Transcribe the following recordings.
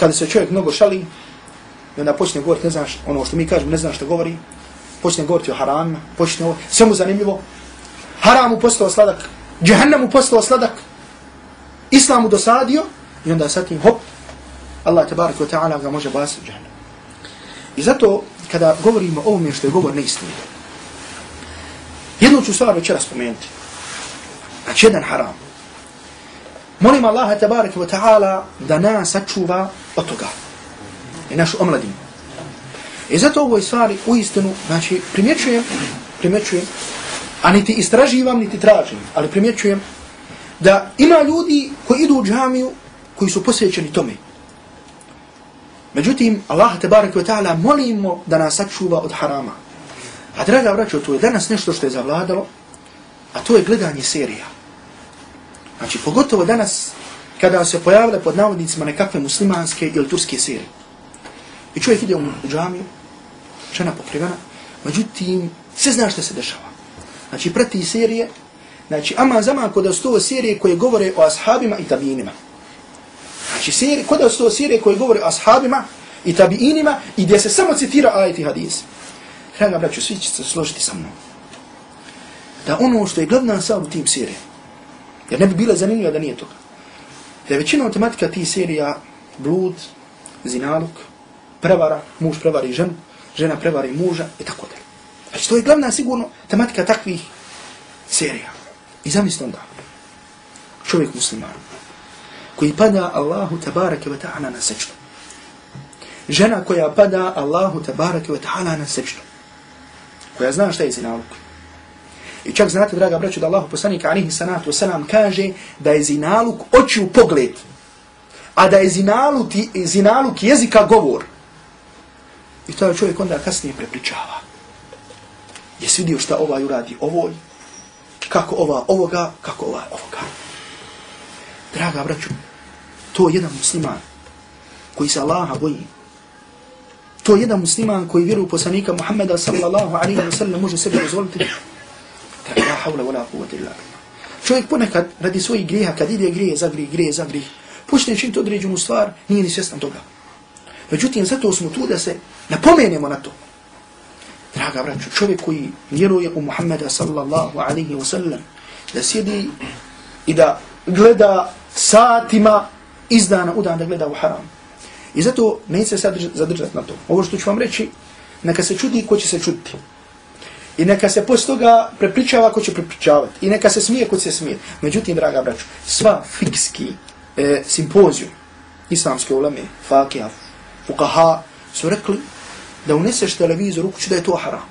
kada se čovjek mnogo šali, i onda počne govoriti, ne znaš, ono što mi kažemo, ne znaš što govori, počne govoriti o haramima, počne ovo, sve mu zanimljivo, haram mu postao sladak, džahannam mu postao sladak, islam mu dosadio, i onda sad tim, hop, Allah tabarak wa ta'ala ga može basiti u džahannam. I zato, kada govorimo o ovome što je govor neistini, jednu ću stvar večera spomenuti. Znači, jedan haram. Molim Allaha tabaraka wa ta'ala da nas sačuva od toga. I našu omladinu. I zato ovoj stvari u istinu, znači, primjećujem, primjećujem, a niti istraživam, niti tražim, ali primjećujem da ima ljudi koji idu u džamiju, koji su posvećeni tome. Međutim, Allah te barek ve ta'ala molimo da nas sačuva od harama. A draga braćo, to je danas nešto što je zavladalo, a to je gledanje serija. Znači, pogotovo danas, kada se pojavile pod navodnicima nekakve muslimanske ili turske serije. I čovjek ide u džamiju, žena pokrivena, međutim, sve zna što se dešava. Znači, prati serije, znači, ama zama kod da su serije koje govore o ashabima i tabinima. Znači, serije, kod da su serije koje govore o ashabima i tabinima i gdje se samo citira ajit i hadis. Hrana, braću, svi će se složiti sa mnom. Da ono što je glavna sa u tim serije, jer ne bi bila zanimljiva da nije toga. Jer većina matematika tih serija blud, zinaluk, prevara, muž prevari ženu, žena prevari muža i tako da. Znači, to je glavna sigurno tematika takvih serija. I zamislite onda, čovjek musliman, koji pada Allahu tabarake wa ta'ala na sečnu. Žena koja pada Allahu tabarake wa ta'ala na sečnu. Koja zna šta je zinaluk. I čak znate, draga braću, da Allahu poslanika alihi sanatu wasalam kaže da je zinaluk oči u pogled. A da je zinaluk, zinaluk jezika govor. I to je čovjek onda kasnije prepričava. Jesi vidio šta ovaj uradi ovoj? Kako ova ovoga, kako ova ovoga. Draga braću, to je jedan musliman koji se Allaha boji. To je jedan musliman koji vjeruje u poslanika Muhammeda sallallahu alaihi wa sallam može sebe dozvoliti. La havla wa la quvata illa Čovjek ponekad radi svojih grijeha, kad ide grije za grije, grije za grije, počne činiti određenu stvar, nije ni svjestan toga. Međutim, zato smo tu da se napomenemo na to. Draga braću, čovjek koji vjeruje u Muhammeda sallallahu alaihi wa sallam, da sjedi i da gleda satima iz dana u dan da gleda u haram. I zato neće se sad zadržati na to. Ovo što ću vam reći, neka se čudi ko će se čuditi. I neka se posle toga prepričava ko će prepričavati. I neka se smije ako će se smije. Međutim, draga braću, sva fikski e, simpozijum islamske uleme, fakija, fukaha, su rekli da uneseš televizor u kuću da je to haram.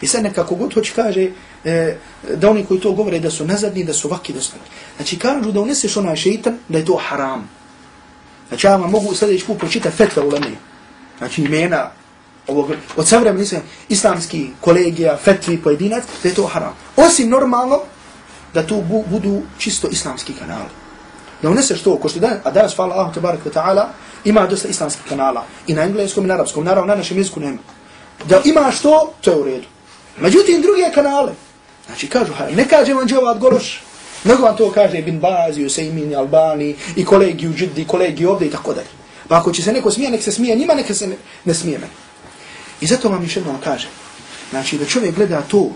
I sad nekako god hoće kaže e, da oni koji to govore da su nazadni, da su vaki, da su vaki. Znači kažu da uneseš onaj šeitan da je to haram. Znači ja vam mogu sljedeći put pročitati fetve uleme. Znači imena ovog, od savremeni nisam islamski kolegija, fetvi, pojedinac, da je to haram. Osim normalno da to bu, budu čisto islamski kanali. Da uneseš to, ko što dan, a danas, hvala Allah, tabarak wa ta'ala, ima dosta islamskih kanala. I na engleskom i na arabskom. Naravno, na našem jeziku nema. Da imaš to, to je u redu. Međutim, druge kanale. Znači, kažu, ne kaže vam džavad Goroš, nego vam to kaže Ibn Bazi, Usaymin, Albani, i kolegi u Džiddi, i kolegi ovdje i tako dalje. Pa ako će se neko smije, nek se smije njima, nek se ne, ne smije meni. I zato vam još jednom kaže, znači da čovjek gleda to,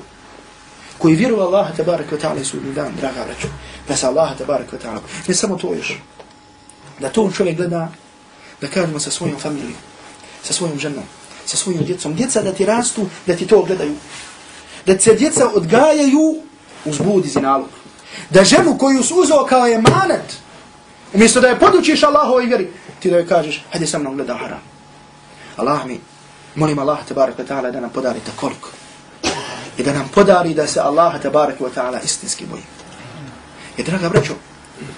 koji vjeruje Allaha tabarak wa ta'ala sudni dan, draga braću, da se Allaha tabarak wa ta'ala, ne samo to još, da to čovjek gleda da kažemo sa svojom familijom, sa svojom ženom, sa svojim djecom. Djeca da ti rastu, da ti to gledaju. Da se djeca odgajaju uz budi zinalog. Da ženu koju su uzao kao je umjesto da je podučiš Allahovoj vjeri, ti da joj kažeš, hajde sa mnom gleda haram. Allah mi, molim Allah tabaraka wa ta'ala da nam podari takoliko. I da nam podari da se Allah tabaraka wa ta'ala istinski boji. I draga braćo,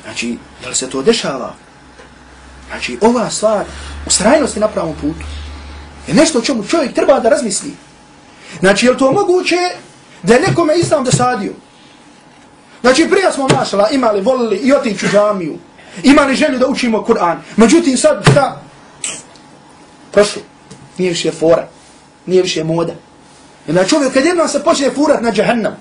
znači, da se to dešava, Znači, ova stvar u srajnosti na pravom putu je nešto o čemu čovjek treba da razmisli. Znači, je to moguće da je nekome islam dosadio? Znači, prije smo mašala imali, volili i otići u džamiju. Imali želju da učimo Kur'an. Međutim, sad šta? Prošlo. Nije više fora. Nije više moda. I čovjek, kad jednom se počne furat na džahannam,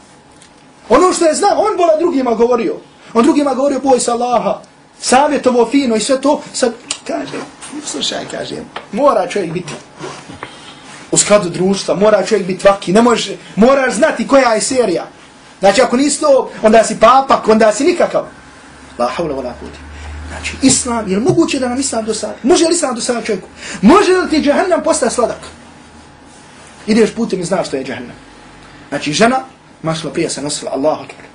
ono što je znao, on bola drugima govorio. On drugima govorio, boj se Allaha, savjetovo fino i sve to, sad kaže, slušaj, kaže, mora čovjek biti u skladu društva, mora čovjek biti vaki, ne može, moraš znati koja je serija. Znači, ako nisi to, onda si papak, onda si nikakav. La haula wa la kudi. Znači, islam, je li moguće da nam islam dosadi? Može li islam dosadi čovjeku? Može li ti džahannam postati sladak? Ideš putem i znaš što je džahannam. Znači, žena, mašla prije se nosila, Allahu akbar.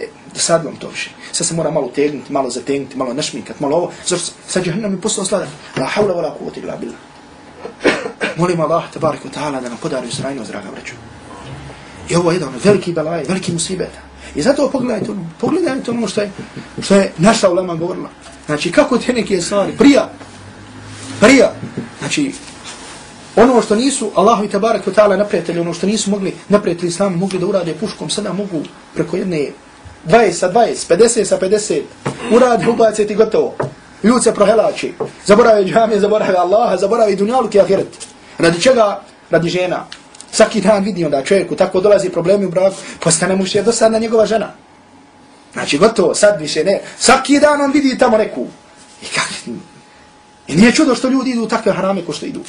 E, dosadilo vam to više. Sad se mora malo tegnuti, malo zategnuti, malo našminkati, malo ovo. Zašto sad džahannam je postao sladak? La haula wa la illa billah. Molim Allah, tabarik wa ta'ala, da nam podari usrajnost, draga vraću. I ovo je jedan veliki belaj, veliki musibeta. I zato pogledajte ono, pogledajte ono što je, što je naša ulema govorila. Znači, kako te neke stvari, prija, prija, znači, ono što nisu, Allahu i tabarak ta'ala neprijatelji, ono što nisu mogli, naprijatelji islamu, mogli da urade puškom, sada mogu preko jedne 20 sa 20, 50 sa 50, urade, ubace ti gotovo. Ljud se prohelači, zaboravi džamije, zaboravi Allaha, zaboravi dunjaluk i ahiret. Radi čega? Radi žena. Svaki dan vidi onda čovjeku, tako dolazi problemi u braku, postane mu še dosadna njegova žena. Znači, gotovo, sad više ne. Svaki dan on vidi tamo neku. I, kak, I nije čudo što ljudi idu u takve harame ko što idu.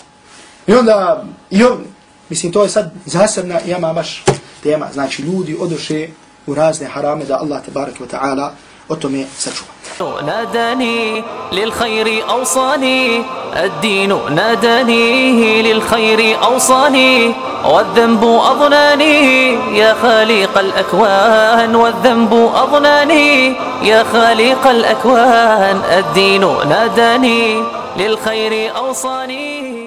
I onda, i on, mislim, to je sad zasebna, jama baš tema. Znači, ljudi odoše u razne harame da Allah, te barek wa ta'ala, o tome. ناداني للخير أوصاني الدين ناداني للخير أوصاني والذنب أضناني يا خالق الأكوان والذنب أضناني يا خالق الأكوان الدين ناداني للخير أوصاني